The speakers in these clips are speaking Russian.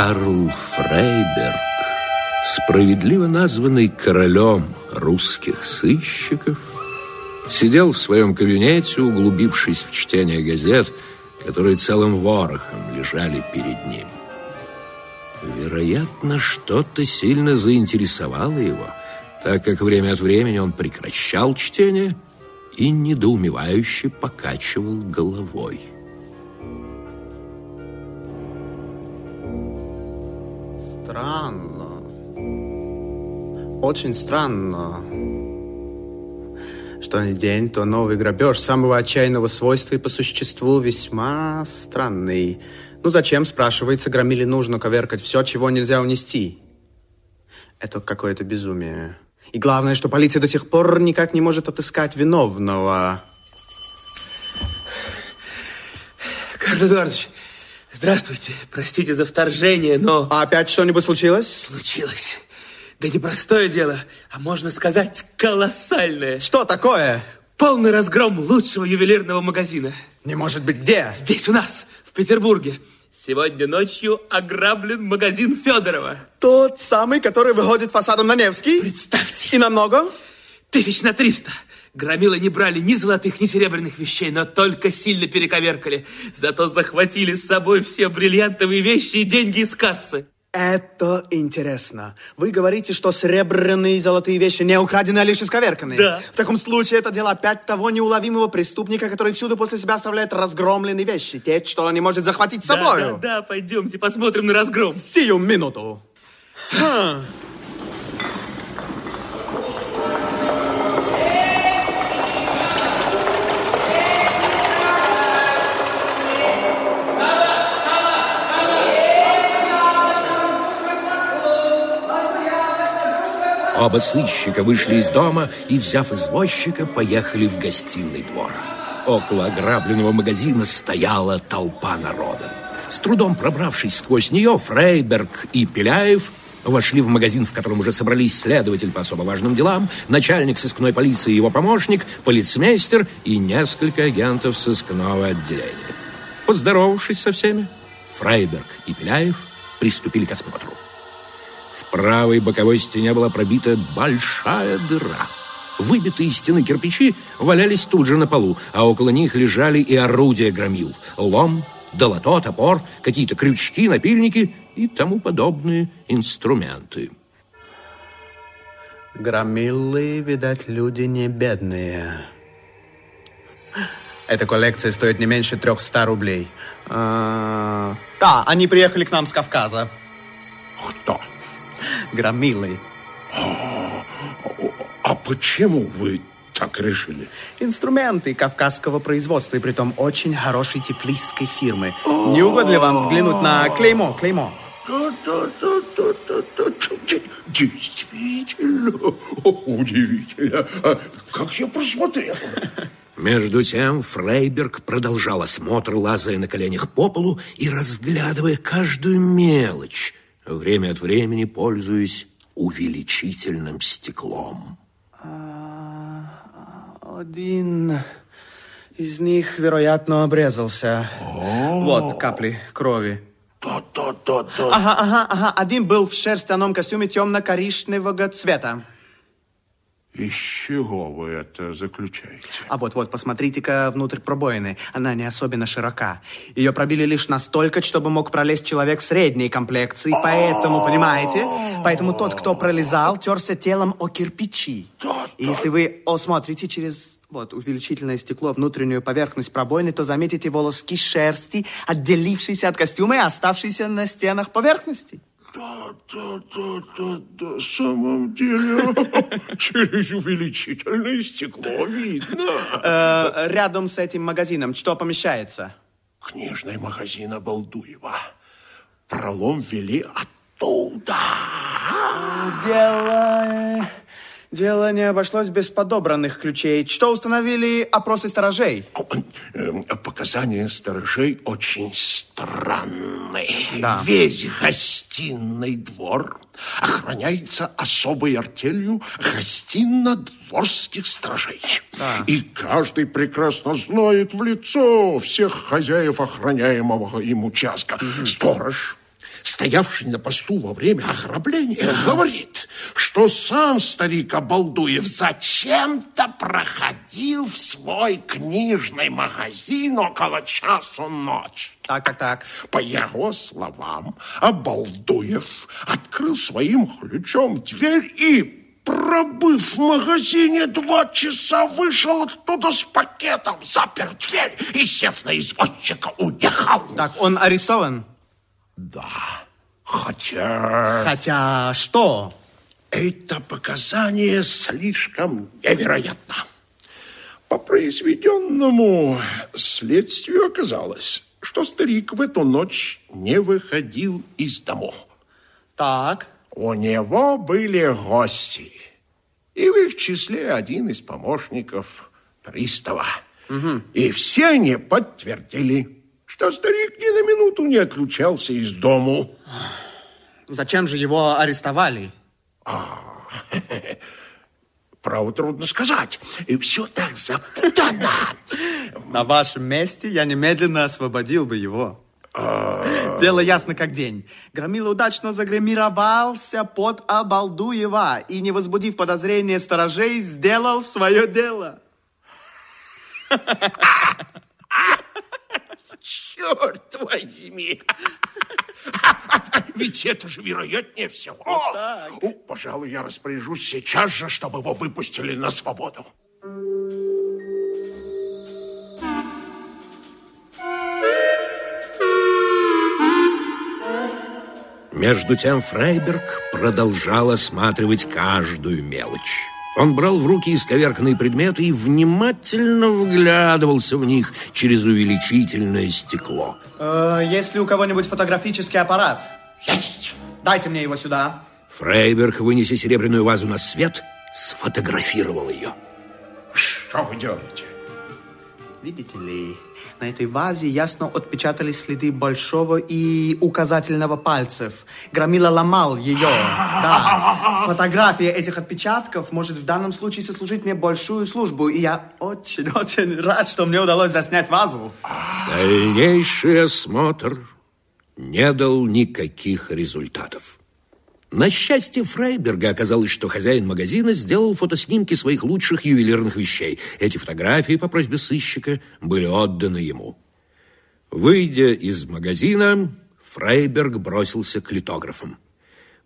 Карл Фрейберг, справедливо названный королем русских сыщиков, сидел в своем кабинете, углубившись в чтение газет, которые целым ворохом лежали перед ним. Вероятно, что-то сильно заинтересовало его, так как время от времени он прекращал чтение и недоумевающе покачивал головой. Странно. Очень странно. Что ни день, то новый грабеж самого отчаянного свойства и по существу весьма странный. Ну зачем, спрашивается, громили нужно коверкать все, чего нельзя унести? Это какое-то безумие. И главное, что полиция до сих пор никак не может отыскать виновного. Карл Эдуардович, здравствуйте. Простите за вторжение, но... А опять что-нибудь случилось? Случилось. Да не простое дело, а можно сказать колоссальное. Что такое? Полный разгром лучшего ювелирного магазина. Не может быть, где? Здесь у нас, в Петербурге. Сегодня ночью ограблен магазин Федорова. Тот самый, который выходит фасадом на Невский? Представьте. И намного? Тысяч на триста. Громилы не брали ни золотых, ни серебряных вещей, но только сильно перековеркали. Зато захватили с собой все бриллиантовые вещи и деньги из кассы. Это интересно. Вы говорите, что серебряные и золотые вещи не украдены, а лишь исковерканы? Да. В таком случае это дело опять того неуловимого преступника, который всюду после себя оставляет разгромленные вещи. Те, что не может захватить с Да, собою. да, да, пойдемте посмотрим на разгром. Сию минуту. Ха. Оба сыщика вышли из дома и, взяв извозчика, поехали в гостиный двор. Около ограбленного магазина стояла толпа народа. С трудом пробравшись сквозь нее, Фрейберг и Пеляев вошли в магазин, в котором уже собрались следователь по особо важным делам, начальник сыскной полиции и его помощник, полицмейстер и несколько агентов сыскного отделения. Поздоровавшись со всеми, Фрейберг и Пеляев приступили к осмотру. Правой боковой стене была пробита большая дыра. Выбитые из стены кирпичи валялись тут же на полу, а около них лежали и орудия громил. Лом, долото, топор, какие-то крючки, напильники и тому подобные инструменты. Громилы, видать, люди не бедные. Эта коллекция стоит не меньше 300 рублей. А, Да, они приехали к нам с Кавказа. Кто? Громилы. А почему вы так решили? Инструменты кавказского производства, и притом очень хорошей тифлисской фирмы. Не угодно ли вам взглянуть на клеймо, клеймо? Действительно, удивительно. А Как я просмотрел. Между тем Фрейберг продолжал осмотр, лазая на коленях по полу и разглядывая каждую мелочь, время от времени пользуясь увеличительным стеклом. Один из них, вероятно, обрезался. Вот капли крови. Да, да, да, да. Ага, ага, ага. Один был в шерстяном костюме темно-коричневого цвета. Из чего вы это заключаете? А вот-вот, посмотрите-ка внутрь пробоины. Она не особенно широка. Ее пробили лишь настолько, чтобы мог пролезть человек средней комплекции. Поэтому, понимаете? Поэтому тот, кто пролезал, терся телом о кирпичи. И если вы осмотрите через вот увеличительное стекло внутреннюю поверхность пробоины, то заметите волоски шерсти, отделившиеся от костюма и оставшиеся на стенах поверхности. Да, да, да, да, да, самом деле, через увеличительное стекло видно. Э, рядом с этим магазином что помещается? Книжный магазин Обалдуева. Пролом вели оттуда. Дело... Дело не обошлось без подобранных ключей. Что установили опросы сторожей? Э, Показания сторожей очень странные. Да. Весь гостиный двор охраняется особой артелью гостино-дворских сторожей. Да. И каждый прекрасно знает в лицо всех хозяев охраняемого им участка. Сторож стоявший на посту во время ограбления, говорит, что сам старик Обалдуев зачем-то проходил в свой книжный магазин около часу ночи. Так, так, так. По его словам, Обалдуев открыл своим ключом дверь и Пробыв в магазине два часа, вышел оттуда с пакетом, запер дверь и, сев на извозчика, уехал. Так, он арестован? Да, хотя... Хотя что? Это показание слишком невероятно. По произведенному следствию оказалось, что старик в эту ночь не выходил из домов. Так. У него были гости, и в их числе один из помощников пристава. Угу. И все они подтвердили, что старик ни на минуту не отлучался из дому. Зачем же его арестовали? А, право трудно сказать. И все так запутано. На вашем месте я немедленно освободил бы его. Дело ясно как день. Громила удачно загримировался под Обалдуева и, не возбудив подозрения сторожей, сделал свое дело. Черт возьми! Ведь это же вероятнее всего. Вот Пожалуй, я распоряжусь сейчас же, чтобы его выпустили на свободу. Между тем Фрейберг продолжал осматривать каждую мелочь. Он брал в руки исковерканные предметы и внимательно вглядывался в них через увеличительное стекло. Э, есть ли у кого-нибудь фотографический аппарат? Есть. Дайте мне его сюда. Фрейберг, вынеся серебряную вазу на свет, сфотографировал ее. Что вы делаете? Видите ли, на этой вазе ясно отпечатались следы большого и указательного пальцев. Громила ломал ее. Да. Фотография этих отпечатков может в данном случае сослужить мне большую службу. И я очень-очень рад, что мне удалось заснять вазу. Дальнейший осмотр не дал никаких результатов. На счастье Фрейберга оказалось, что хозяин магазина сделал фотоснимки своих лучших ювелирных вещей. Эти фотографии по просьбе сыщика были отданы ему. Выйдя из магазина, Фрейберг бросился к литографам.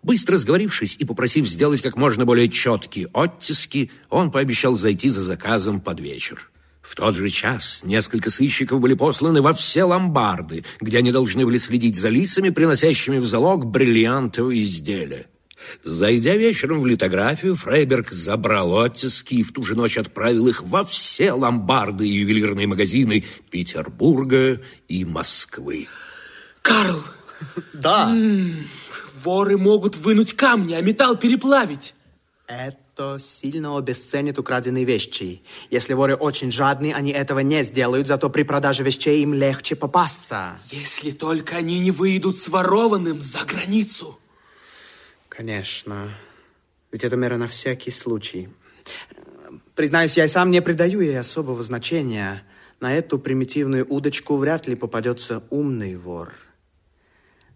Быстро сговорившись и попросив сделать как можно более четкие оттиски, он пообещал зайти за заказом под вечер. В тот же час несколько сыщиков были посланы во все ломбарды, где они должны были следить за лицами, приносящими в залог бриллиантовые изделия. Зайдя вечером в литографию, Фрейберг забрал оттиски и в ту же ночь отправил их во все ломбарды и ювелирные магазины Петербурга и Москвы. Карл! Да. воры могут вынуть камни, а металл переплавить. Это то сильно обесценит украденные вещи. Если воры очень жадны, они этого не сделают, зато при продаже вещей им легче попасться. Если только они не выйдут с ворованным за границу. Конечно. Ведь это мера на всякий случай. Признаюсь, я сам не придаю ей особого значения. На эту примитивную удочку вряд ли попадется умный вор.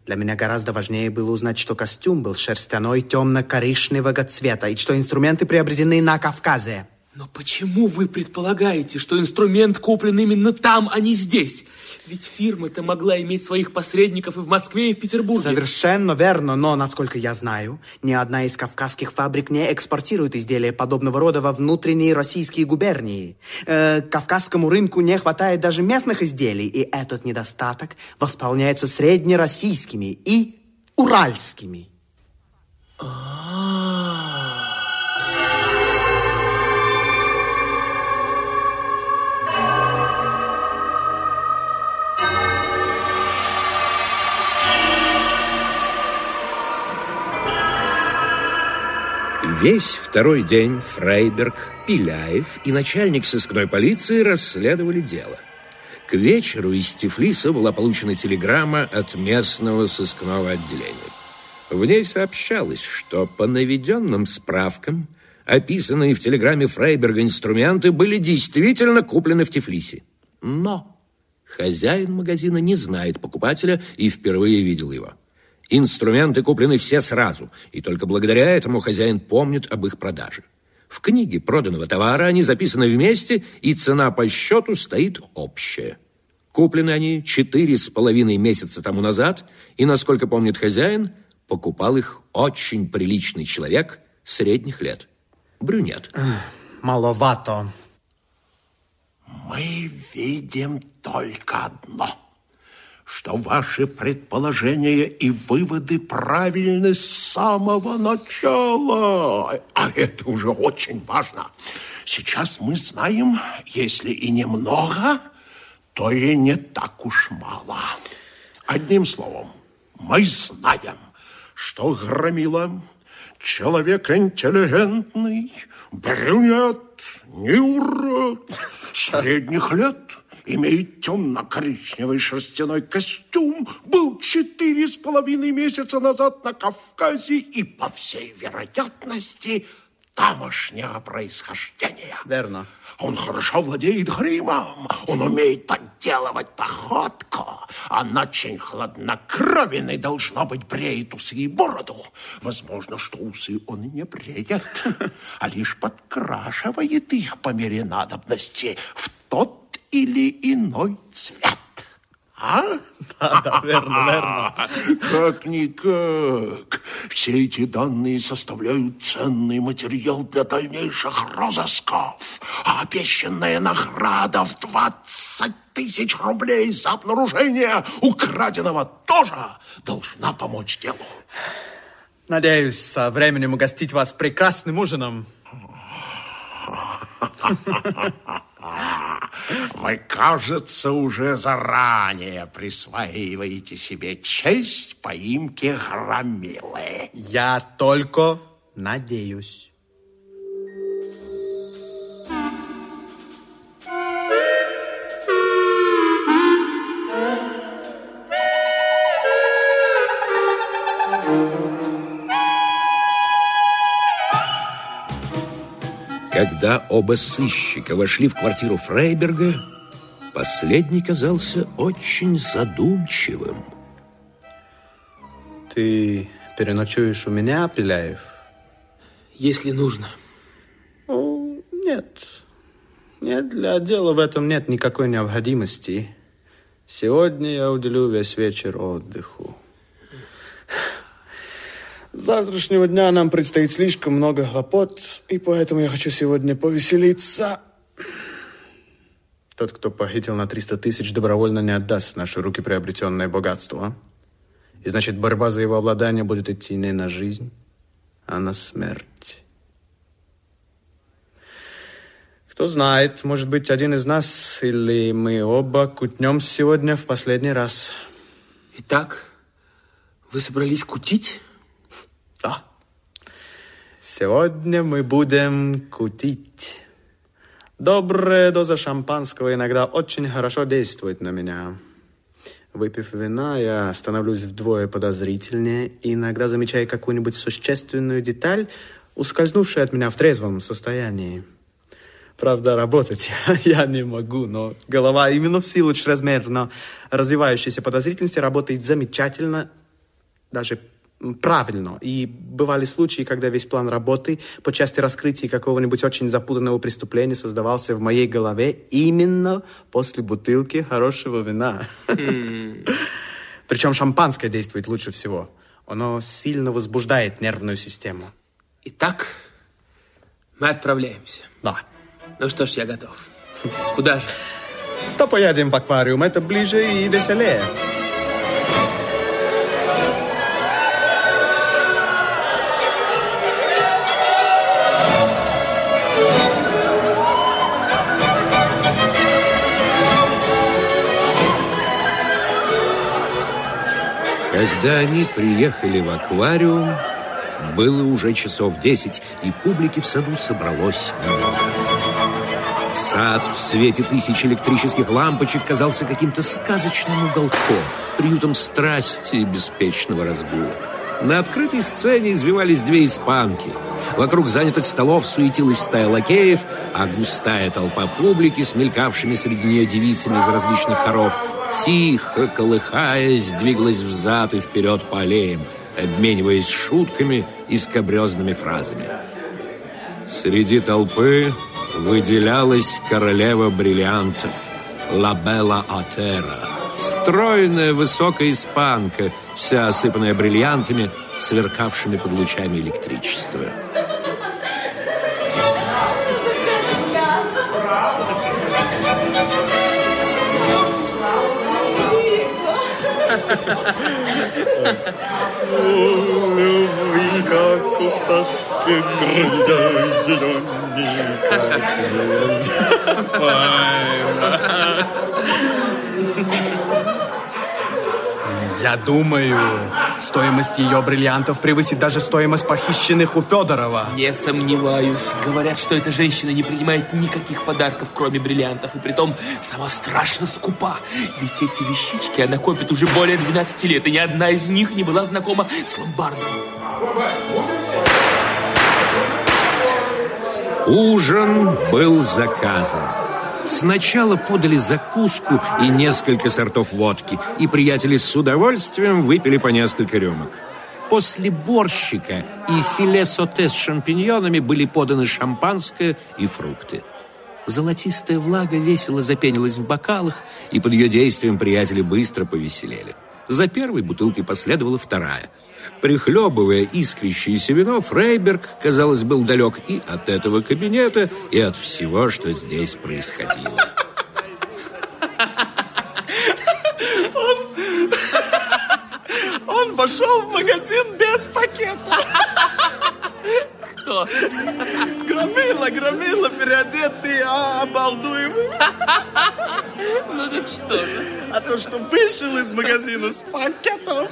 Для меня гораздо важнее было узнать, что костюм был шерстяной темно-коричневого цвета и что инструменты приобретены на Кавказе. Но почему вы предполагаете, что инструмент куплен именно там, а не здесь? Ведь фирма-то могла иметь своих посредников и в Москве, и в Петербурге. Совершенно верно, но, насколько я знаю, ни одна из кавказских фабрик не экспортирует изделия подобного рода во внутренние российские губернии. Э, кавказскому рынку не хватает даже местных изделий, и этот недостаток восполняется среднероссийскими и уральскими. А-а-а. Весь второй день Фрейберг, Пиляев и начальник сыскной полиции расследовали дело. К вечеру из Тифлиса была получена телеграмма от местного сыскного отделения. В ней сообщалось, что по наведенным справкам описанные в телеграмме Фрейберга инструменты были действительно куплены в Тифлисе. Но хозяин магазина не знает покупателя и впервые видел его. Инструменты куплены все сразу, и только благодаря этому хозяин помнит об их продаже. В книге проданного товара они записаны вместе, и цена по счету стоит общая. Куплены они четыре с половиной месяца тому назад, и, насколько помнит хозяин, покупал их очень приличный человек средних лет. Брюнет. Маловато. Мы видим только одно, что ваши предположения и выводы правильны с самого начала. А это уже очень важно. Сейчас мы знаем, если и немного, то и не так уж мало. Одним словом, мы знаем, что Громила человек интеллигентный, брюнет, не урод, средних лет, имеет темно-коричневый шерстяной костюм, был четыре с половиной месяца назад на Кавказе и, по всей вероятности, тамошнего происхождения. Верно. Он хорошо владеет гримом, он умеет подделывать походку, он очень хладнокровен и, должно быть, бреет усы и бороду. Возможно, что усы он и не бреет, а лишь подкрашивает их по мере надобности в тот или иной цвет. А? Да, да, верно, верно. Как-никак. Все эти данные составляют ценный материал для дальнейших розысков. А обещанная награда в 20 тысяч рублей за обнаружение украденного тоже должна помочь делу. Надеюсь, со временем угостить вас прекрасным ужином. Вы, кажется, уже заранее присваиваете себе честь поимки Громилы. Я только надеюсь. Когда оба сыщика вошли в квартиру Фрейберга, последний казался очень задумчивым. Ты переночуешь у меня, Пеляев? Если нужно. Ну, нет. Нет, для дела в этом нет никакой необходимости. Сегодня я уделю весь вечер отдыху. С завтрашнего дня нам предстоит слишком много хлопот, и поэтому я хочу сегодня повеселиться. Тот, кто похитил на 300 тысяч, добровольно не отдаст в наши руки приобретенное богатство. И значит, борьба за его обладание будет идти не на жизнь, а на смерть. Кто знает, может быть, один из нас или мы оба кутнем сегодня в последний раз. Итак, вы собрались кутить? Сегодня мы будем кутить. Добрая доза шампанского иногда очень хорошо действует на меня. Выпив вина, я становлюсь вдвое подозрительнее и иногда замечаю какую-нибудь существенную деталь, ускользнувшую от меня в трезвом состоянии. Правда, работать я не могу, но голова именно в силу чрезмерно развивающейся подозрительности работает замечательно, даже правильно. И бывали случаи, когда весь план работы по части раскрытия какого-нибудь очень запутанного преступления создавался в моей голове именно после бутылки хорошего вина. Причем шампанское действует лучше всего. Оно сильно возбуждает нервную систему. Итак, мы отправляемся. Да. Ну что ж, я готов. Куда же? То поедем в аквариум, это ближе и веселее. Когда они приехали в аквариум, было уже часов десять, и публики в саду собралось много. Сад в свете тысяч электрических лампочек казался каким-то сказочным уголком, приютом страсти и беспечного разгула. На открытой сцене извивались две испанки. Вокруг занятых столов суетилась стая лакеев, а густая толпа публики с мелькавшими среди нее девицами из различных хоров тихо, колыхаясь, двигалась взад и вперед по аллеям, обмениваясь шутками и скобрезными фразами. Среди толпы выделялась королева бриллиантов, Лабелла Атера, стройная высокая испанка, вся осыпанная бриллиантами, сверкавшими под лучами электричества. Любви, как у пташки, крылья ее Я думаю, стоимость ее бриллиантов превысит даже стоимость похищенных у Федорова. Не сомневаюсь. Говорят, что эта женщина не принимает никаких подарков, кроме бриллиантов. И притом сама страшно скупа. Ведь эти вещички она копит уже более 12 лет. И ни одна из них не была знакома с ломбардом. Ужин был заказан. Сначала подали закуску и несколько сортов водки, и приятели с удовольствием выпили по несколько рюмок. После борщика и филе соте с шампиньонами были поданы шампанское и фрукты. Золотистая влага весело запенилась в бокалах, и под ее действием приятели быстро повеселели. За первой бутылкой последовала вторая. Прихлебывая искрящееся вино, Фрейберг, казалось, был далек и от этого кабинета, и от всего, что здесь происходило. Он пошел в магазин без пакета. Кто? Громила, громила, переодетый, а обалдуемый. Ну так что же? А то, что вышел из магазина с пакетом.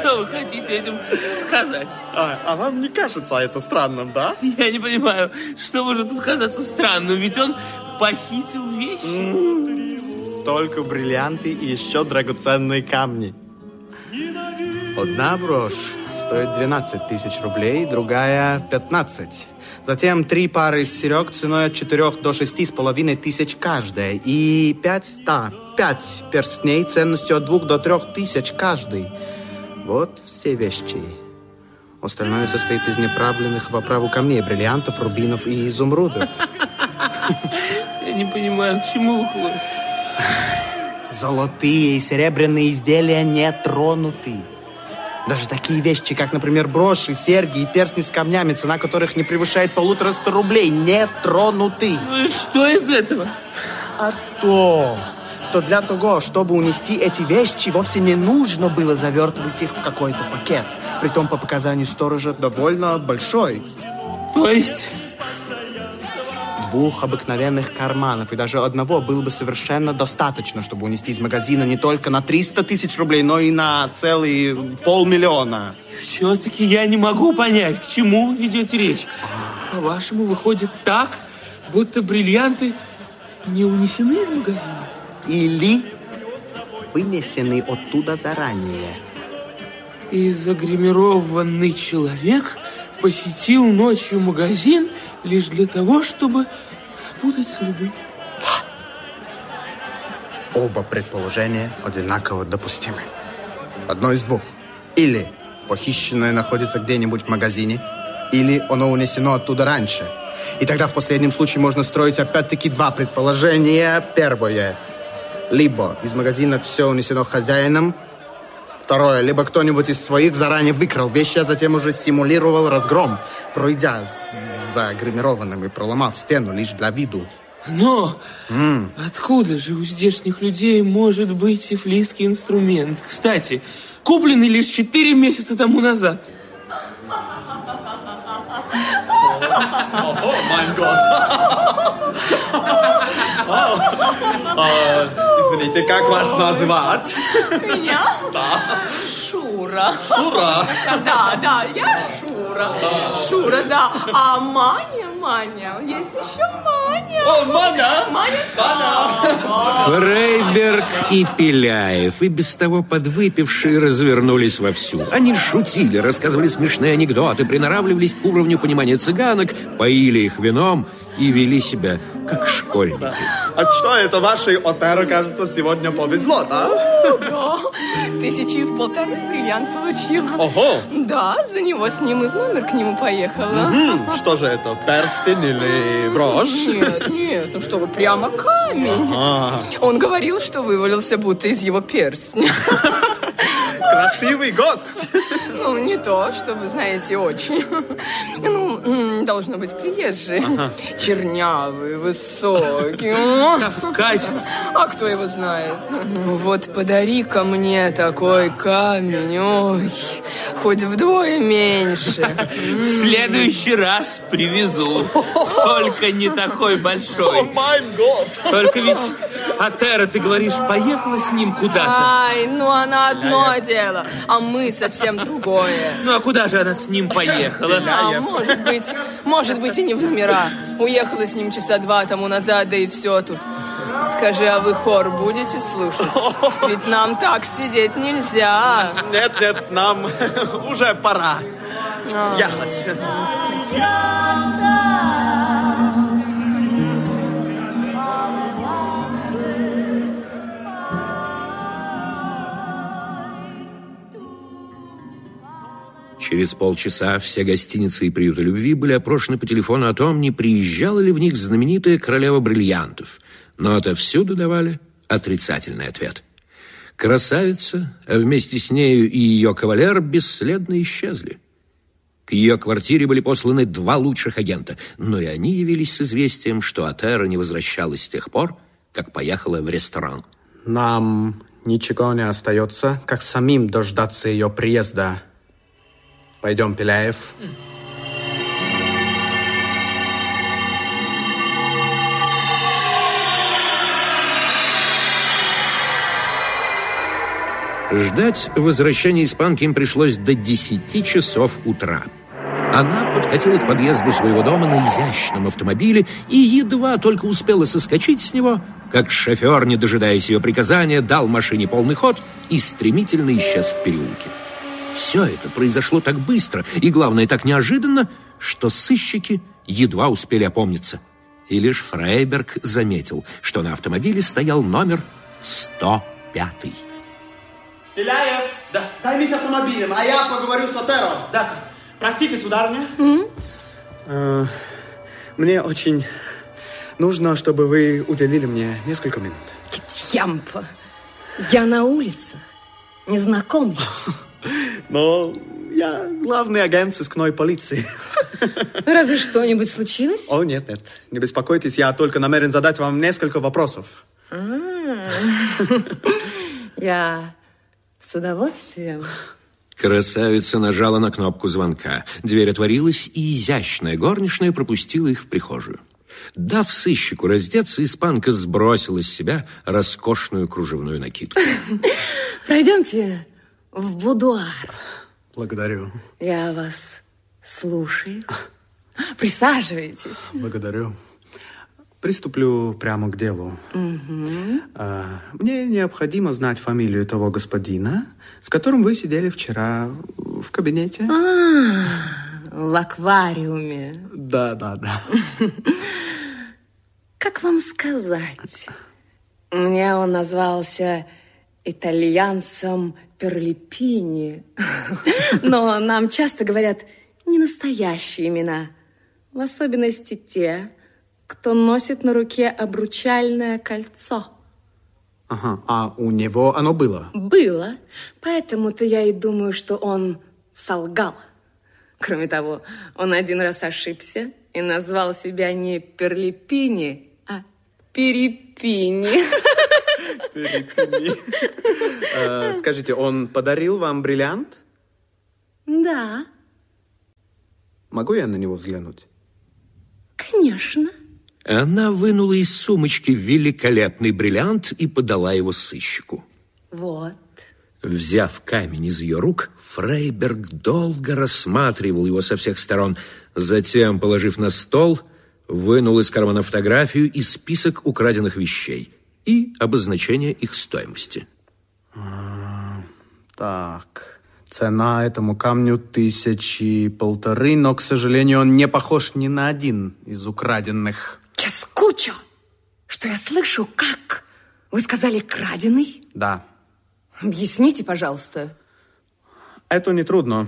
Что вы хотите этим сказать? А, а вам не кажется это странным, да? Я не понимаю, что может тут казаться странным, ведь он похитил вещи. Только бриллианты и еще драгоценные камни. Одна брошь стоит 12 тысяч рублей, другая 15. Затем три пары серег ценой от 4 до 6 с половиной тысяч каждая. И пять, да, пять перстней ценностью от 2 до 3 тысяч каждый. Вот все вещи. Остальное состоит из неправленных в оправу камней, бриллиантов, рубинов и изумрудов. Я не понимаю, к чему вы. Золотые и серебряные изделия не тронуты. Даже такие вещи, как, например, броши, серьги и перстни с камнями, цена которых не превышает полутора ста рублей, не тронуты. Ну и что из этого? А то, что для того, чтобы унести эти вещи, вовсе не нужно было завертывать их в какой-то пакет. Притом, по показанию сторожа, довольно большой. То есть, Двух обыкновенных карманов и даже одного было бы совершенно достаточно, чтобы унести из магазина не только на 300 тысяч рублей, но и на целый полмиллиона. все-таки я не могу понять, к чему ведете речь. По-вашему, выходит так, будто бриллианты не унесены из магазина? Или вынесены оттуда заранее. И загримированный человек посетил ночью магазин лишь для того, чтобы спутать следы. Оба предположения одинаково допустимы. Одно из двух. Или похищенное находится где-нибудь в магазине, или оно унесено оттуда раньше. И тогда в последнем случае можно строить опять-таки два предположения. Первое. Либо из магазина все унесено хозяином. Второе. Либо кто-нибудь из своих заранее выкрал вещи, а затем уже симулировал разгром, пройдя за гримированным и проломав стену лишь для виду. Но откуда же у здешних людей может быть тифлисский инструмент? Кстати, купленный лишь 4 месяца тому назад. О, май год. Извините, как вас называть? Меня? Да. Шура. Шура. Да, да, я Шура. Шура, да. А Маня, Маня, есть еще Маня. О, Маня. Маня? Фрейберг и Пеляев, и без того подвыпившие, развернулись вовсю. Они шутили, рассказывали смешные анекдоты, приноравливались к уровню понимания цыганок, поили их вином и вели себя как школьники. А что это вашей Отеро, кажется, сегодня повезло, да? Да, тысячи в полторы бриллиант получила. Ого! Да, за него с ним и в номер к нему поехала. Что же это, перстень или брошь? Нет, нет, ну что вы, прямо камень. Он говорил, что вывалился будто из его перстня. Красивый гость. Ну, не то, что вы знаете, очень. Ну, должно быть приезжий. Чернявый, высокий. Кавказец. А кто его знает? Вот подари-ка мне такой камень. Ой, хоть вдвое меньше. В следующий раз привезу. Только не такой большой. Только ведь, Атера, ты говоришь, поехала с ним куда-то. Ай, ну она одно дело, а мы совсем другое. Ну а куда же она с ним поехала? А может быть, может быть и не в номера. Уехала с ним часа два тому назад, да и все тут. Скажи, а вы хор будете слушать? Ведь нам так сидеть нельзя. Нет, нет, нам уже пора А. ехать. Через полчаса все гостиницы и приюты любви были опрошены по телефону о том, не приезжала ли в них знаменитая королева бриллиантов. Но отовсюду давали отрицательный ответ. Красавица, а вместе с нею и ее кавалер бесследно исчезли. К ее квартире были посланы два лучших агента, но и они явились с известием, что Атера не возвращалась с тех пор, как поехала в ресторан. Нам ничего не остается, как самим дождаться ее приезда. Пойдем, Пеляев. Ждать возвращения испанки им пришлось до 10 часов утра. Она подкатила к подъезду своего дома на изящном автомобиле и едва только успела соскочить с него, как шофер, не дожидаясь ее приказания, дал машине полный ход и стремительно исчез в переулке. Все это произошло так быстро и, главное, так неожиданно, что сыщики едва успели опомниться. И лишь Фрейберг заметил, что на автомобиле стоял номер 105. Пеляев, Да. займись автомобилем, а я поговорю с Отеро. Да. Простите, сударыня. Э, Мне очень нужно, чтобы вы уделили мне несколько минут. Ямпа, я на улицах, незнакомый. Но я главный агент сыскной полиции. Разве что-нибудь случилось? О, нет, нет, не беспокойтесь, я только намерен задать вам несколько вопросов. Я с удовольствием. Красавица нажала на кнопку звонка. Дверь отворилась, и изящная горничная пропустила их в прихожую. Дав сыщику раздеться, испанка сбросила с себя роскошную кружевную накидку. Пройдемте в будуар. Благодарю, Я вас слушаю. Присаживайтесь. благодарю. Приступлю прямо к делу. А, Мне необходимо знать фамилию того господина, с которым вы сидели вчера в кабинете. А, в аквариуме. Да, да, да. Как вам сказать? Мне он назвался итальянцем Перлипини. Но нам часто говорят не настоящие имена. В особенности те, кто носит на руке обручальное кольцо. Ага, а у него оно было? Было. Поэтому-то я и думаю, что он солгал. Кроме того, он один раз ошибся и назвал себя не Перлипини, а Перепини. Э, Скажите, он подарил вам бриллиант? Да, Могу я на него взглянуть? конечно. Она вынула из сумочки великолепный бриллиант и подала его сыщику. Вот. Взяв камень из ее рук, Фрейберг долго рассматривал его со всех сторон. Затем, положив на стол, вынул из кармана фотографию и список украденных вещей и обозначение их стоимости. Так, цена этому камню тысячи полторы, но, к сожалению, он не похож ни на один из украденных. Кескучо! Что я слышу? Как? Вы сказали краденый? Да. Объясните, пожалуйста. Это нетрудно.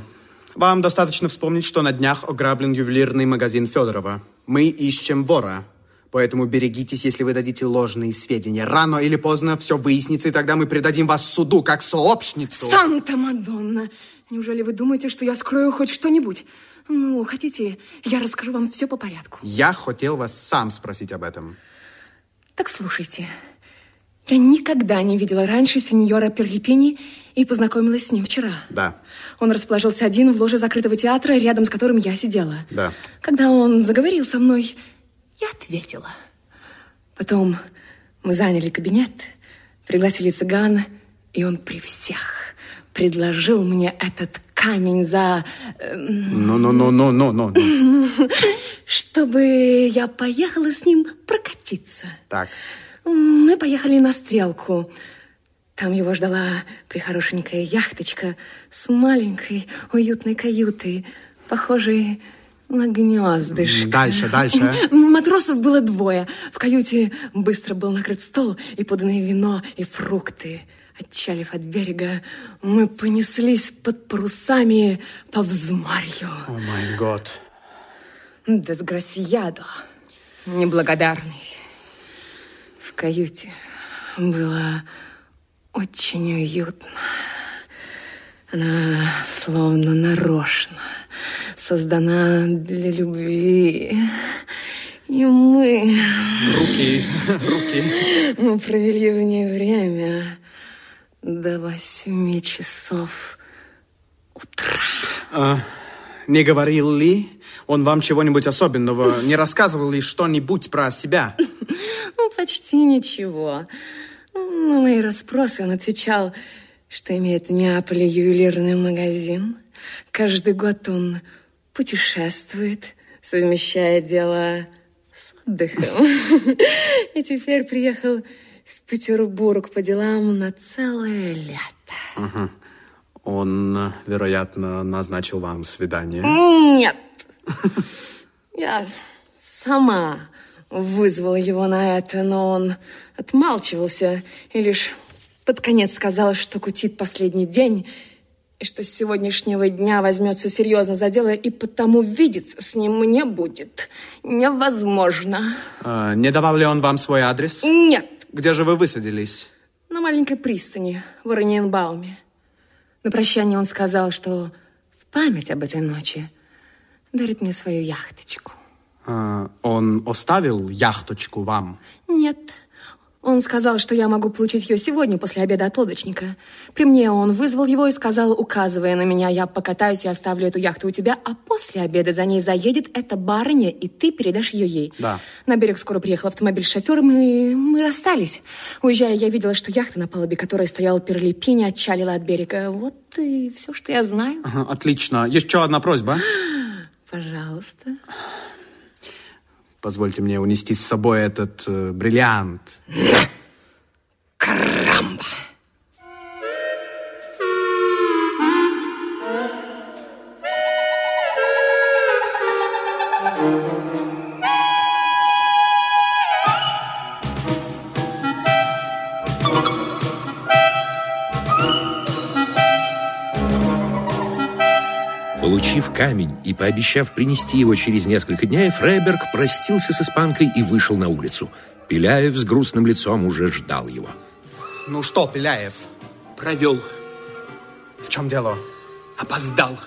Вам достаточно вспомнить, что на днях ограблен ювелирный магазин Федорова. Мы ищем вора. Поэтому берегитесь, если вы дадите ложные сведения. Рано или поздно все выяснится, и тогда мы предадим вас суду как сообщницу. Санта-Мадонна! Неужели вы думаете, что я скрою хоть что-нибудь? Ну, хотите, я расскажу вам все по порядку. Я хотел вас сам спросить об этом. Так слушайте. Я никогда не видела раньше сеньора Перлипини и познакомилась с ним вчера. Да. Он расположился один в ложе закрытого театра, рядом с которым я сидела. Да. Когда он заговорил со мной, я ответила. Потом мы заняли кабинет, пригласили цыгана, и он при всех предложил мне этот камень за... Ну-ну-ну-ну-ну-ну. Чтобы я поехала с ним прокатиться. Так. Мы поехали на стрелку. Там его ждала прихорошенькая яхточка с маленькой уютной каютой, похожей на гнездышко. Дальше, дальше. Матросов было двое. В каюте быстро был накрыт стол и поданы вино и фрукты. Отчалив от берега, мы понеслись под парусами по взмарью. О май год. Десграсиядо, неблагодарный. В каюте было очень уютно. Она словно нарочно создана для любви. И мы... Руки, руки. Мы провели в ней время до восьми часов утра. А, не говорил ли он вам чего-нибудь особенного? Не рассказывал ли что-нибудь про себя? Ну, почти ничего. На мои расспросы он отвечал, что имеет в Неаполе ювелирный магазин. Каждый год он путешествует, совмещая дело с отдыхом. И теперь приехал в Петербург по делам на целое лето. Ага. Он, вероятно, назначил вам свидание. Нет. Я сама вызвала его на это, но он отмалчивался и лишь под конец сказал, что кутит последний день и что с сегодняшнего дня возьмется серьезно за дело, и потому видеться с ним мне будет невозможно. А, не давал ли он вам свой адрес? Нет. Где же вы высадились? На маленькой пристани в Ораниенбауме. На прощание он сказал, что в память об этой ночи дарит мне свою яхточку. А, он оставил яхточку вам? Нет. Он сказал, что я могу получить ее сегодня после обеда от лодочника. При мне он вызвал его и сказал, указывая на меня, я покатаюсь и оставлю эту яхту у тебя, а после обеда за ней заедет эта барыня, и ты передашь ее ей. Да. На берег скоро приехал автомобиль с шофером, и мы расстались. Уезжая, я видела, что яхта на палубе, которой стоял Перлипини, отчалила от берега. Вот и все, что я знаю. Ага, отлично. Еще одна просьба. Пожалуйста. Позвольте мне унести с собой этот э, бриллиант. Пообещав принести его через несколько дней, Фрейберг простился с испанкой и вышел на улицу. Пеляев с грустным лицом уже ждал его. Ну что, Пеляев, Провел. в чем дело? Опоздал.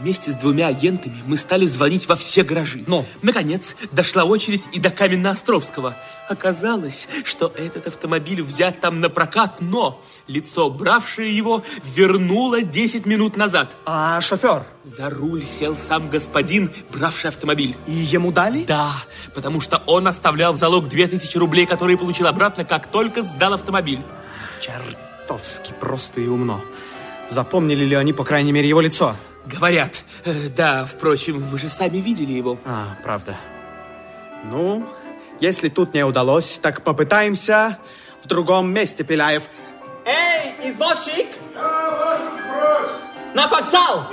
Вместе с двумя агентами мы стали звонить во все гаражи. Ну? Наконец, дошла очередь и до Каменно-Островского. Оказалось, что этот автомобиль взят там на прокат, но лицо, бравшее его, вернуло 10 минут назад. А шофер? За руль сел сам господин, бравший автомобиль. И ему дали? Да, потому что он оставлял в залог 2000 рублей, которые получил обратно, как только сдал автомобиль. Чертовски просто и умно. Запомнили ли они, по крайней мере, его лицо? Говорят. Э, да, впрочем, вы же сами видели его. А, правда. Ну, если тут не удалось, так попытаемся в другом месте, Пеляев. Эй, извозчик! На вокзал!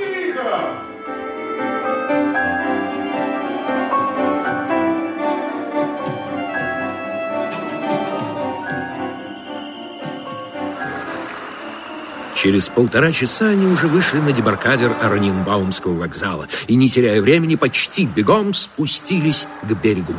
Через полтора часа они уже вышли на дебаркадер Аронинбаумского вокзала и, не теряя времени, почти бегом спустились к берегу.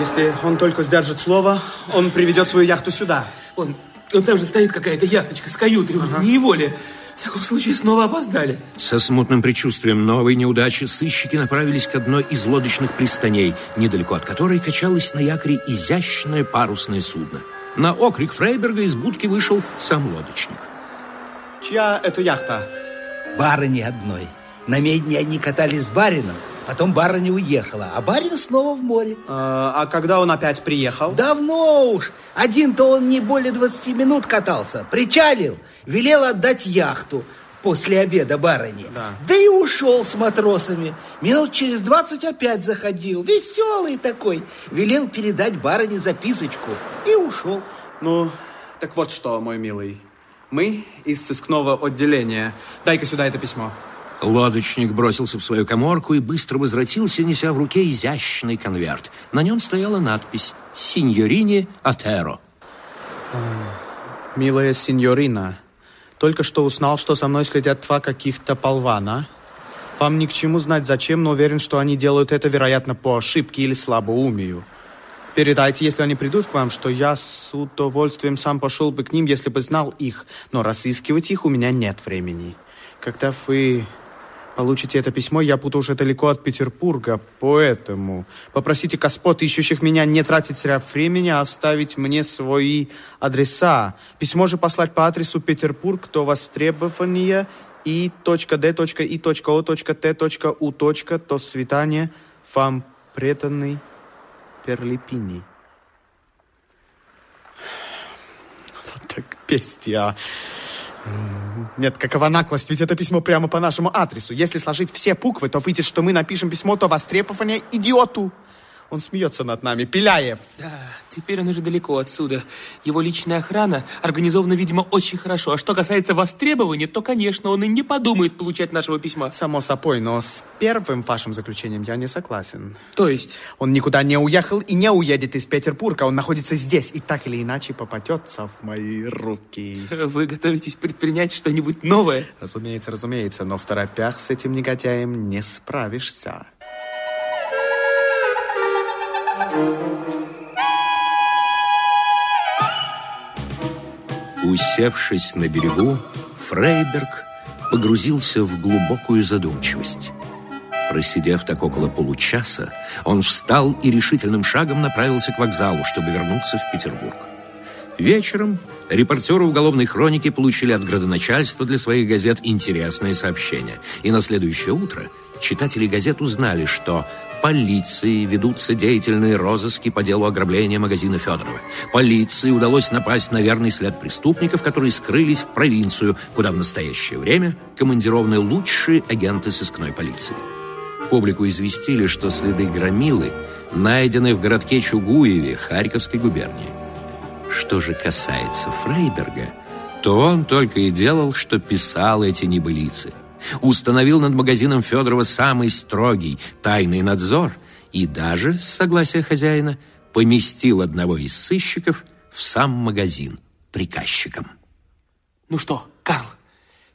Если он только сдержит слово, он приведет свою яхту сюда. Он, он там же стоит какая-то яхточка с каютой, ага. не его ли? В таком случае снова опоздали. Со смутным предчувствием новой неудачи сыщики направились к одной из лодочных пристаней, недалеко от которой качалось на якоре изящное парусное судно. На окрик Фрейберга из будки вышел сам лодочник. Чья это яхта? Барыни одной. На медне они катались с барином, потом барыня уехала, а барин снова в море. А, а когда он опять приехал? Давно уж. Один-то он не более 20 минут катался. Причалил, велел отдать яхту после обеда барыни. Да. да и ушел с матросами. Минут через 20 опять заходил. Веселый такой. Велел передать барыне записочку и ушел. Ну, так вот что, мой милый. Мы из сыскного отделения. Дай-ка сюда это письмо. Лодочник бросился в свою коморку и быстро возвратился, неся в руке изящный конверт. На нем стояла надпись «Синьорине Атеро». Милая синьорина, только что узнал, что со мной следят два каких-то полвана. Вам ни к чему знать зачем, но уверен, что они делают это, вероятно, по ошибке или слабоумию. Передайте, если они придут к вам, что я с удовольствием сам пошел бы к ним, если бы знал их, но разыскивать их у меня нет времени. Когда вы получите это письмо, я буду уже далеко от Петербурга, поэтому попросите господ, ищущих меня, не тратить зря времени, а оставить мне свои адреса. Письмо же послать по адресу Петербург до востребования и и.д.и.о.т.у. До свидания, вам преданный Перлипини. Вот так бестия. Нет, какова наклость, ведь это письмо прямо по нашему адресу. Если сложить все буквы, то выйдет, что мы напишем письмо то востребование идиоту. Он смеется над нами. Пеляев. Да, теперь он уже далеко отсюда. Его личная охрана организована, видимо, очень хорошо. А что касается востребования, то, конечно, он и не подумает получать нашего письма. Само собой, но с первым вашим заключением я не согласен. То есть? Он никуда не уехал и не уедет из Петербурга. Он находится здесь и так или иначе попадется в мои руки. Вы готовитесь предпринять что-нибудь новое? Разумеется, разумеется, но в торопях с этим негодяем не справишься. Усевшись на берегу, Фрейберг погрузился в глубокую задумчивость. Просидев так около получаса, он встал и решительным шагом направился к вокзалу, чтобы вернуться в Петербург. Вечером репортеры уголовной хроники получили от градоначальства для своих газет интересное сообщение. И на следующее утро читатели газет узнали, что полиции ведутся деятельные розыски по делу ограбления магазина Федорова. Полиции удалось напасть на верный след преступников, которые скрылись в провинцию, куда в настоящее время командированы лучшие агенты сыскной полиции. Публику известили, что следы громилы найдены в городке Чугуеве Харьковской губернии. Что же касается Фрейберга, то он только и делал, что писал эти небылицы – установил над магазином Федорова самый строгий тайный надзор и даже, с согласия хозяина, поместил одного из сыщиков в сам магазин приказчиком. Ну что, Карл,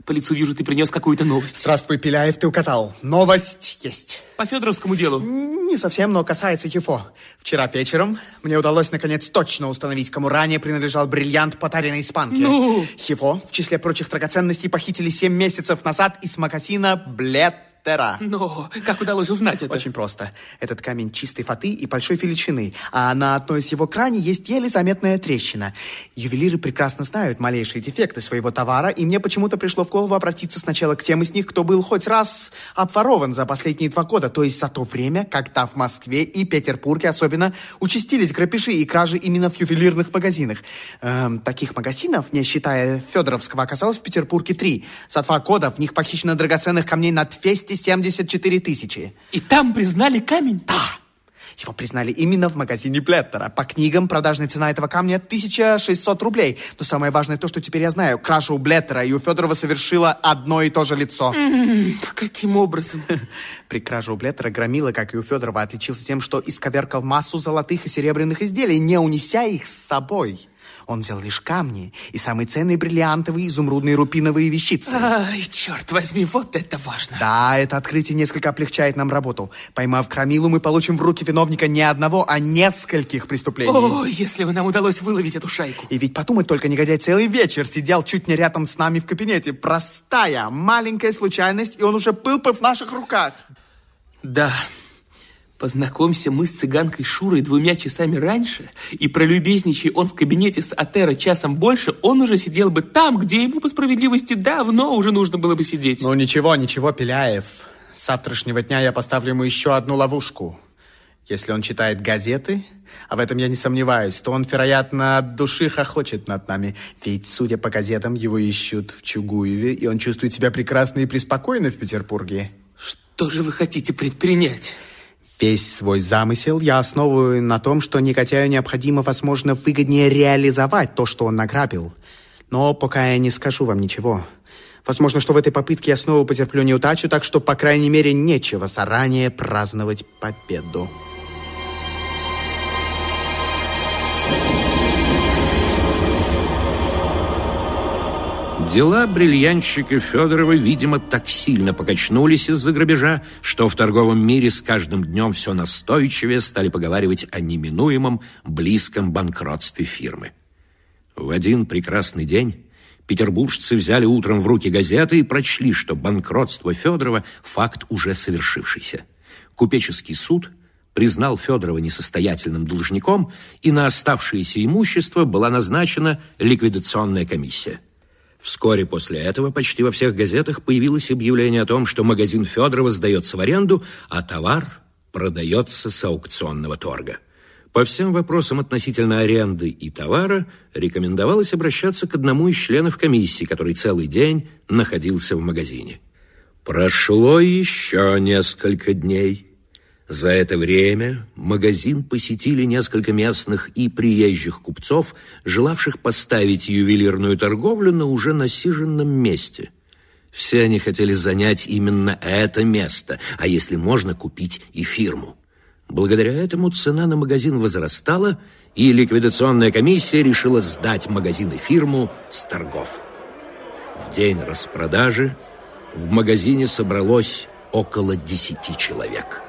по лицу вижу, ты принес какую-то новость. Здравствуй, Пеляев, ты укатал. Новость есть. По Федоровскому делу? Не совсем, но касается ЕФО. Вчера вечером мне удалось, наконец, точно установить, кому ранее принадлежал бриллиант, подаренный испанке. Ну? ХИФО, в числе прочих драгоценностей, похитили 7 месяцев назад из магазина Блет Тера. Но как удалось узнать это? Очень просто. Этот камень чистой фаты и большой величины, а на одной из его кране есть еле заметная трещина. Ювелиры прекрасно знают малейшие дефекты своего товара, и мне почему-то пришло в голову обратиться сначала к тем из них, кто был хоть раз обворован за последние два года, то есть за то время, когда в Москве и Петербурге особенно участились грабежи и кражи именно в ювелирных магазинах. Эм, таких магазинов, не считая Федоровского, оказалось в Петербурге три. За два года в них похищено драгоценных камней на 200 274 тысячи. И там признали камень? Да. Его признали именно в магазине Плеттера. По книгам продажная цена этого камня 1600 рублей. Но самое важное то, что теперь я знаю. Кражу у Блеттера и у Федорова совершило одно и то же лицо. Mm, каким образом? При краже у Блеттера Громила, как и у Федорова, отличился тем, что исковеркал массу золотых и серебряных изделий, не унеся их с собой. Он взял лишь камни и самые ценные бриллиантовые, изумрудные, рупиновые вещицы. Ай, черт возьми, вот это важно. Да, это открытие несколько облегчает нам работу. Поймав Крамилу, мы получим в руки виновника не одного, а нескольких преступлений. О, если бы нам удалось выловить эту шайку. И ведь подумать только, негодяй целый вечер сидел чуть не рядом с нами в кабинете. Простая, маленькая случайность, и он уже был бы в наших руках. Да, Познакомься мы с цыганкой Шурой двумя часами раньше, и пролюбезничай он в кабинете с Атера часом больше, он уже сидел бы там, где ему по справедливости давно уже нужно было бы сидеть. Ну ничего, ничего, Пеляев. С завтрашнего дня я поставлю ему еще одну ловушку. Если он читает газеты, а в этом я не сомневаюсь, то он, вероятно, от души хохочет над нами. Ведь, судя по газетам, его ищут в Чугуеве, и он чувствует себя прекрасно и преспокойно в Петербурге. Что же вы хотите предпринять? Весь свой замысел я основываю на том, что Никотяю необходимо, возможно, выгоднее реализовать то, что он награбил. Но пока я не скажу вам ничего. Возможно, что в этой попытке я снова потерплю неудачу, так что, по крайней мере, нечего заранее праздновать победу. Дела бриллиантщика Федорова, видимо, так сильно покачнулись из-за грабежа, что в торговом мире с каждым днем все настойчивее стали поговаривать о неминуемом близком банкротстве фирмы. В один прекрасный день петербуржцы взяли утром в руки газеты и прочли, что банкротство Федорова – факт уже совершившийся. Купеческий суд признал Федорова несостоятельным должником, и на оставшееся имущество была назначена ликвидационная комиссия – Вскоре после этого почти во всех газетах появилось объявление о том, что магазин Федорова сдается в аренду, а товар продается с аукционного торга. По всем вопросам относительно аренды и товара рекомендовалось обращаться к одному из членов комиссии, который целый день находился в магазине. Прошло еще несколько дней. За это время магазин посетили несколько местных и приезжих купцов, желавших поставить ювелирную торговлю на уже насиженном месте. Все они хотели занять именно это место, а если можно, купить и фирму. Благодаря этому цена на магазин возрастала, и ликвидационная комиссия решила сдать магазин и фирму с торгов. В день распродажи в магазине собралось около десяти человек.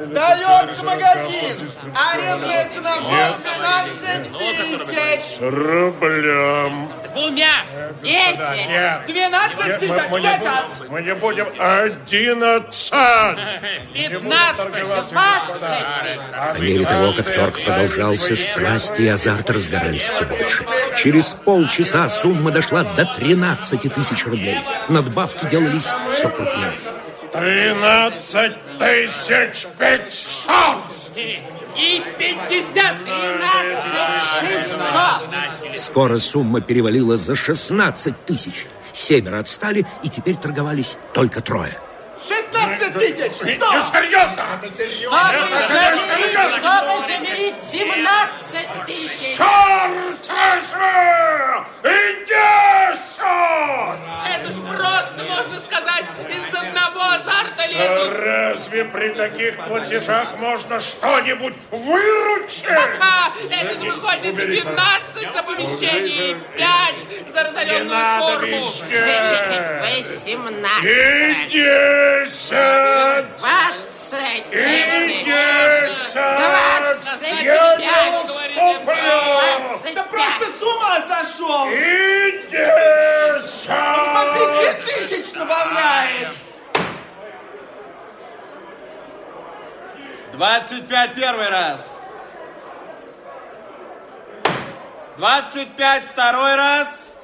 Сдается магазин! Арендная цена вход 12 тысяч! Рублем. Двумя! Десять! 12 тысяч! Мы, мы, не 10! будем, мы не будем одиннадцать. Пятнадцать! Двадцать! По мере того, как торг продолжался, страсти и азарт разгорались все больше. Через полчаса сумма дошла до 13 тысяч рублей. Надбавки делались все крупнее. Тринадцать тысяч пятьсот. И пятьдесят! Шестьсот! Скоро сумма перевалила за 16 тысяч. Семеро отстали, и теперь торговались только трое. 16 тысяч! 100! Несерьезно. Чтобы замерить семнадцать тысяч! Черт возьми! И десять! Это ж просто, можно сказать, из одного азарта лезут. Разве при таких платежах можно что-нибудь выручить? Это же выходит 12 за помещение и 5 за Не разоренную надо форму. везде. Восемнадцать! Десять! Двадцать! Двадцать! Я не уступлю! Двадцать Да просто с ума сошел! И десять! По пяти тысяч добавляет! 25 первый раз. 25 второй раз.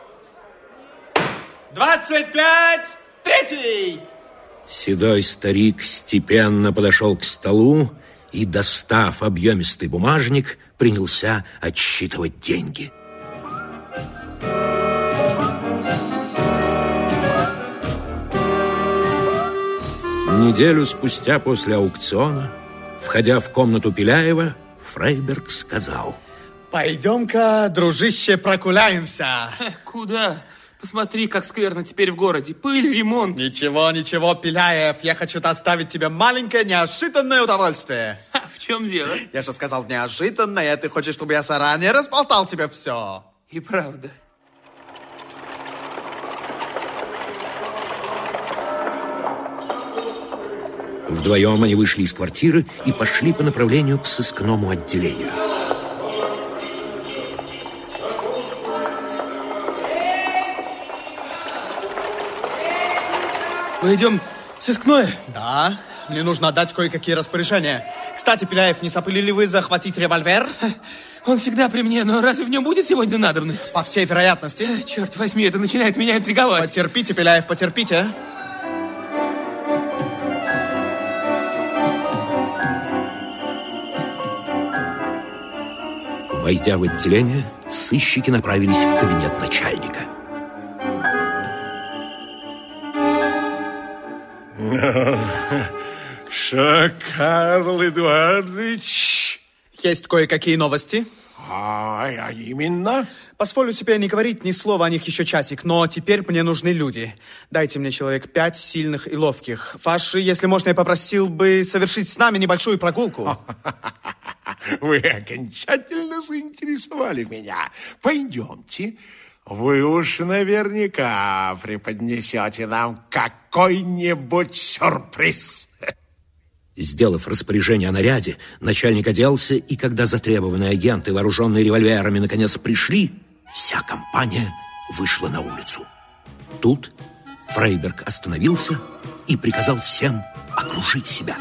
25 третий. Седой старик степенно подошел к столу и, достав объемистый бумажник, принялся отсчитывать деньги. Неделю спустя после аукциона, входя в комнату Пеляева, Фрейберг сказал... Пойдем-ка, дружище, прогуляемся. Куда? Посмотри, как скверно теперь в городе. Пыль, ремонт. Ничего, ничего, Пеляев, я хочу доставить тебе маленькое неожиданное удовольствие. Ха, В чем дело? Я же сказал неожиданное, ты хочешь, чтобы я заранее разболтал тебе все? И правда. Вдвоем они вышли из квартиры и пошли по направлению к сыскному отделению. Мы идем в сыскное. Да, мне нужно отдать кое-какие распоряжения. Кстати, Пеляев, не сопыли ли вы захватить револьвер? Он всегда при мне, но разве в нем будет сегодня надобность? По всей вероятности. Черт возьми, это начинает меня интриговать. Потерпите, Пеляев, потерпите. Войдя в отделение, сыщики направились в кабинет начальника. Карл Эдуардович? Есть кое-какие новости. А, а именно? Позволю себе не говорить ни слова о них еще часик, но теперь мне нужны люди. Дайте мне человек пять сильных и ловких. Ваш, если можно, я попросил бы совершить с нами небольшую прогулку. Вы окончательно заинтересовали меня. Пойдемте. Вы уж наверняка преподнесете нам какой-нибудь сюрприз. Сделав распоряжение о наряде, начальник оделся, и когда затребованные агенты, вооруженные револьверами, наконец пришли, вся компания вышла на улицу. Тут Фрейберг остановился и приказал всем окружить себя.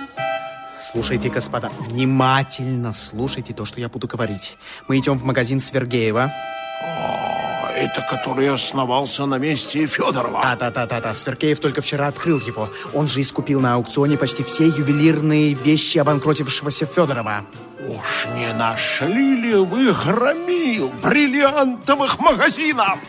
Слушайте, господа, внимательно слушайте то, что я буду говорить. Мы идем в магазин Свергеева. А, это который основался на месте Федорова. Да-да-да-да, Сверкеев только вчера открыл его. Он же искупил на аукционе почти все ювелирные вещи обанкротившегося Федорова. Уж не нашли ли вы громил бриллиантовых магазинов?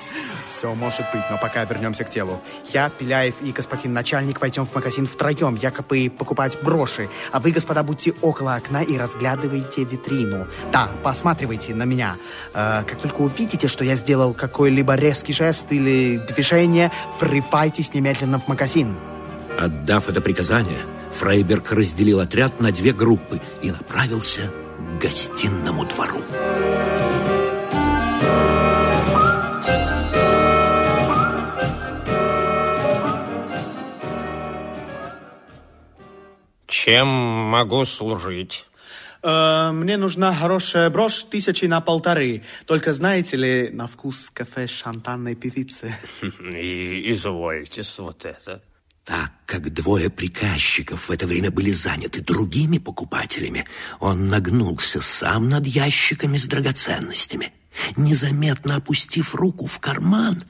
Все может быть, но пока вернемся к телу. Я, Пеляев и господин начальник войдем в магазин втроем, якобы покупать броши. А вы, господа, будьте около окна и разглядывайте витрину. Да, посматривайте на меня. Э, как только увидите, что я сделал какой-либо резкий жест или движение, врывайтесь немедленно в магазин. Отдав это приказание, Фрейберг разделил отряд на две группы и направился к гостинному двору. Чем могу служить? Э, мне нужна хорошая брошь тысячи на полторы. Только знаете ли, на вкус кафе шантанной певицы. И извольте вот это. Так как двое приказчиков в это время были заняты другими покупателями, он нагнулся сам над ящиками с драгоценностями. Незаметно опустив руку в карман,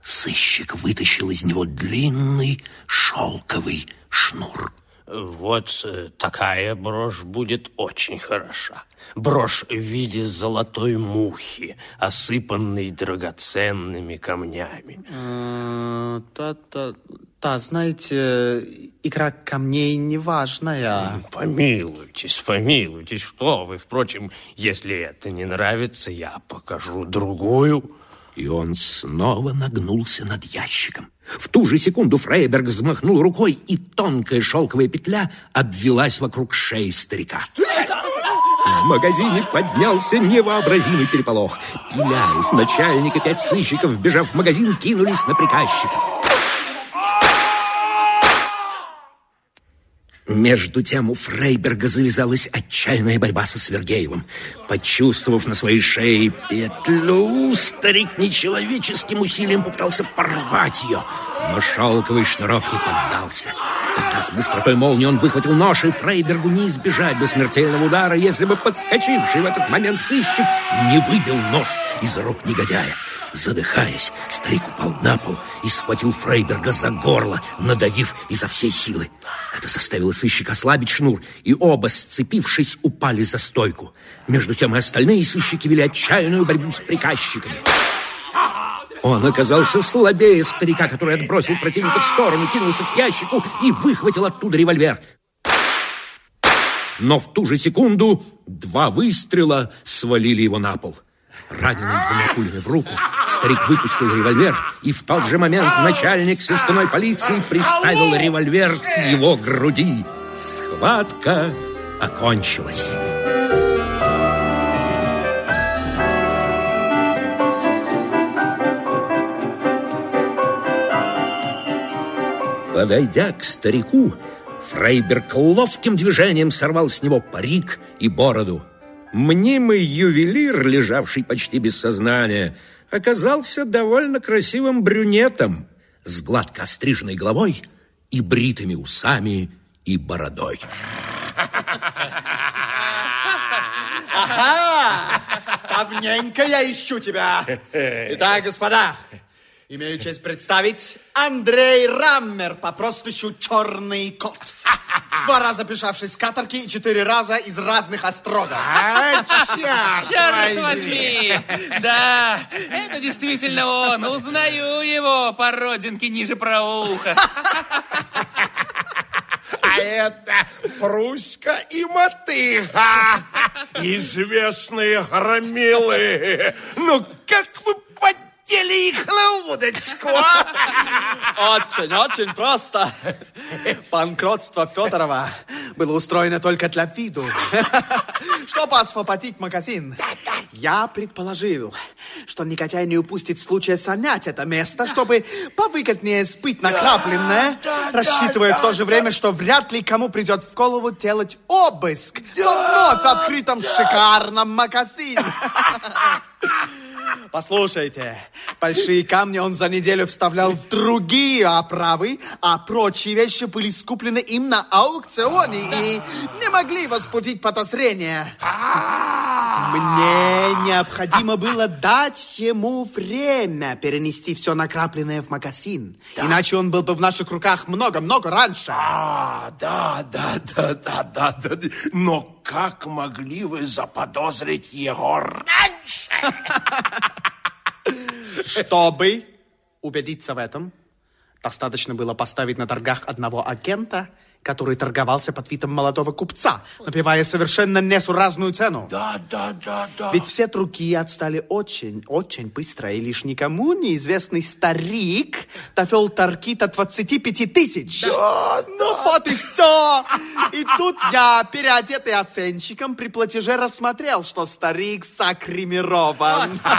сыщик вытащил из него длинный шелковый шнур. Вот э, такая брошь будет очень хороша. Брошь в виде золотой мухи, осыпанной драгоценными камнями. Та-та... Да, знаете, игра камней неважная. Помилуйтесь, помилуйтесь, что вы. Впрочем, если это не нравится, я покажу другую. И он снова нагнулся над ящиком. В ту же секунду Фрейберг взмахнул рукой, и тонкая шелковая петля обвелась вокруг шеи старика. В магазине поднялся невообразимый переполох. Пиляев, начальник и пять сыщиков, вбежав в магазин, кинулись на приказчика. Между тем у Фрейберга завязалась отчаянная борьба со Свергеевым. Почувствовав на своей шее петлю, старик нечеловеческим усилием попытался порвать ее, но шелковый шнурок не поддался. Тогда с быстротой молнии он выхватил нож, и Фрейбергу не избежать бы смертельного удара, если бы подскочивший в этот момент сыщик не выбил нож из рук негодяя. Задыхаясь, старик упал на пол и схватил Фрейберга за горло, надавив изо всей силы. Это заставило сыщика ослабить шнур, и оба, сцепившись, упали за стойку. Между тем и остальные сыщики вели отчаянную борьбу с приказчиками. Он оказался слабее старика, который отбросил противника в сторону, кинулся к ящику и выхватил оттуда револьвер. Но в ту же секунду два выстрела свалили его на пол. Раненый двумя пулями в руку, старик выпустил револьвер, и в тот же момент начальник сыскной полиции приставил револьвер к его груди. Схватка окончилась. Подойдя к старику, Фрейберг ловким движением сорвал с него парик и бороду. Мнимый ювелир, лежавший почти без сознания, оказался довольно красивым брюнетом с гладко остриженной головой и бритыми усами и бородой. Ага! Давненько я ищу тебя. Итак, господа, имею честь представить Андрей Раммер по прозвищу Черный Кот. Два раза бежавший с каторги и четыре раза из разных острогов. А, черт Черт возьми! возьми! Да, это действительно он. Узнаю его по родинке ниже проуха. А это Фруська и Мотыга, известные громилы. Ну, как вы поддели их на удочку, а? Очень, очень просто. Банкротство Федорова было устроено только для виду. Чтобы освободить магазин, я предположил, что негодяй не упустит случая занять это место, чтобы повыгоднее сбыть награбленное, рассчитывая в то же время, что вряд ли кому придет в голову делать обыск в вновь открытом шикарном магазине. Послушайте, большие камни он за неделю вставлял в другие оправы, а прочие вещи были скуплены им на аукционе и не могли возбудить подозрения. Мне необходимо было дать ему время перенести все накопленное в магазин. Иначе он был бы в наших руках много-много раньше. А, да, да, да, да, да, да. Но как могли вы заподозрить его раньше? Чтобы убедиться в этом, достаточно было поставить на торгах одного агента, который торговался под видом молодого купца, набивая совершенно несуразную цену. Да, да, да, да. Ведь все другие отстали очень, очень быстро, и лишь никому неизвестный старик довел торги до 25 тысяч. Ну вот и все. И тут я, переодетый оценщиком, при платеже рассмотрел, что старик закремирован.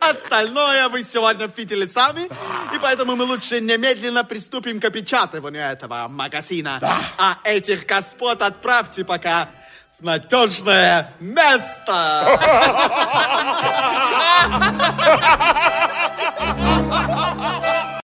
Остальное вы сегодня видели сами, и поэтому мы лучше немедленно приступим к опечатыванию этого магазина. А этих господ отправьте пока в надежное место.